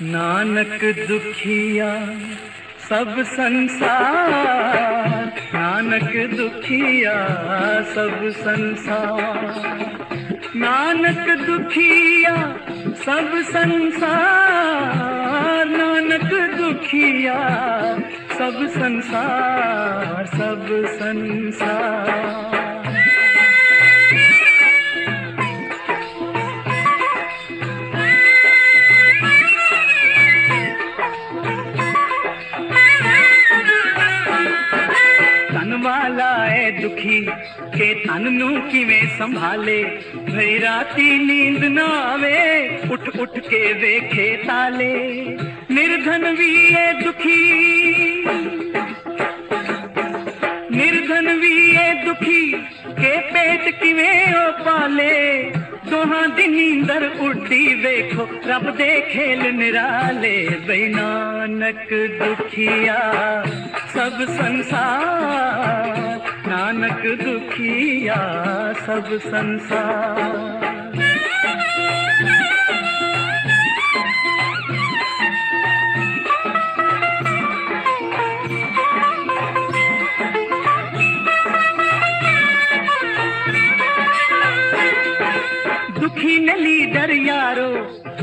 نانک دکھیا سب سنسار نانک دکھیا سب سنسار نانک دکھیا سب سنسار نانک دکھیا سب سنسار سب سنسار دکھی تنبھالے نیند نہ آٹھ اٹھ کے نردن پیٹ کالے دونوں کی نیندر اڈی دیکھو رب دے کھیل نرالے بے نانک دکھیا سب سنسار نک دکھیا سب سنسار دکھی نلی در یارو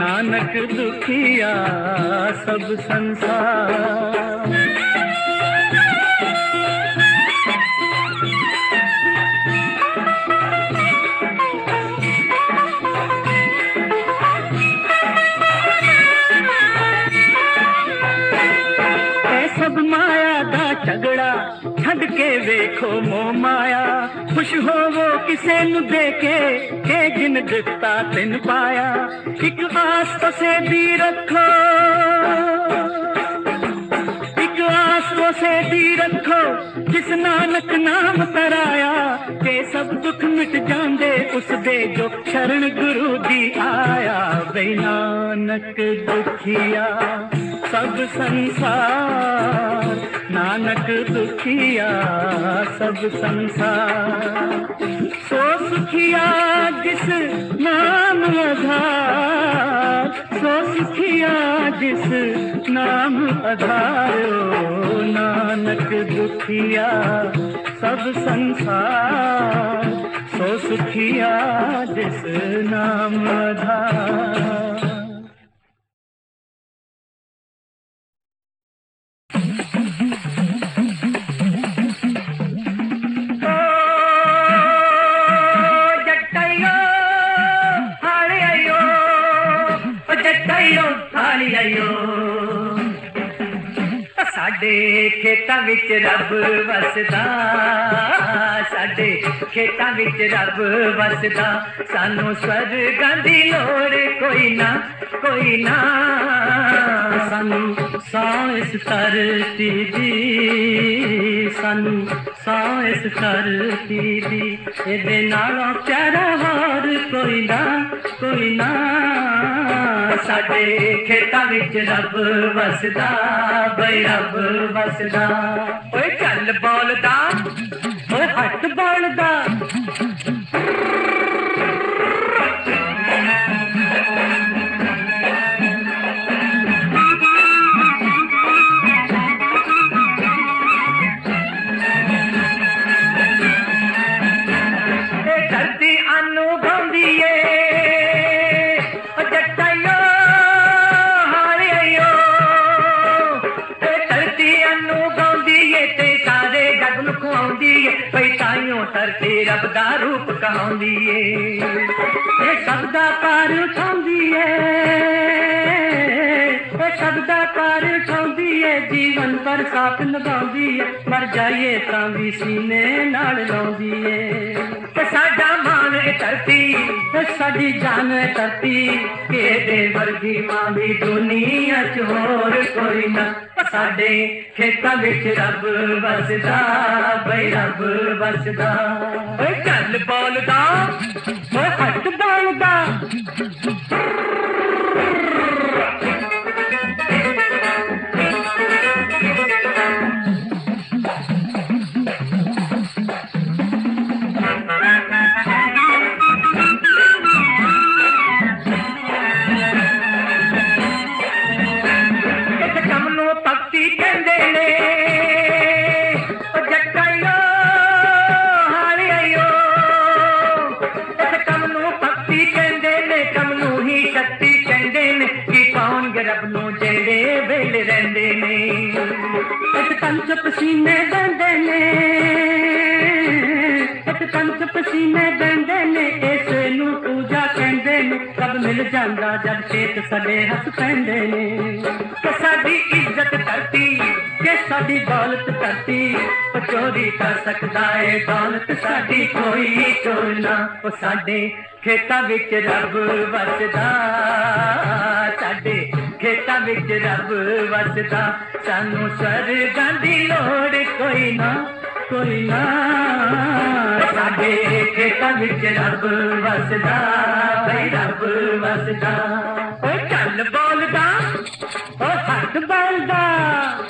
نانک د سب سنسار سب مایا تھا جھگڑا نانک نام پریا سب دکھ مٹ جانے اس دے جو شرن گرو بھی آیا بے نانک دکھا سب سنس نک دکھ سب سنسار سو سکھا دِس نام سوسیا جس نام دھا نانک دکھیا سب سنسار سیا جس نام دھا ਸਾਡੇ ਖੇਤਾਂ ਵਿੱਚ ਰੱਬ ਵਸਦਾ ਸਾਡੇ ਖੇਤਾਂ ਵਿੱਚ ਰੱਬ ਵਸਦਾ ਸਾਨੂੰ ਸਵਰਗਾਂ ਦੀ ਲੋੜ ਕੋਈ ਨਾ ਕੋਈ ਨਾ ਸਾਨੂੰ ਸਾਂ ਇਸ ਧਰਤੀ ਦੀ ਸਾਨੂੰ ਸਾਂ ਇਸ ਧਰਤੀ ਦੀ ਇਹਦੇ ਨਾਲੋਂ ਪਿਆਰਾ ਹੋਰ ਕੋਈ ਨਾ ਕੋਈ ਨਾ सॾे खेता वसदासांई चल बोलदा رب کا روپ گا رب کا پار اٹھا سب بستا بھائی رب بستا دولت کرتی چوری کر سکدا ہے دولت رب وسدا ਵਿੱਚ ਰੱਬ ਵੱਸਦਾ ਸਾਨੂੰ ਸਰਗਾਂ ਦੀ ਲੋੜ ਕੋਈ ਨਾ ਕੋਈ ਨਾ ਸਾਡੇ ਖੇਤਾਂ ਵਿੱਚ ਰੱਬ ਵੱਸਦਾ ਭਈ ਰੱਬ ਵੱਸਦਾ ਓ ਚੱਲ ਬੋਲਦਾ ਓ ਹੱਥ ਬੋਲਦਾ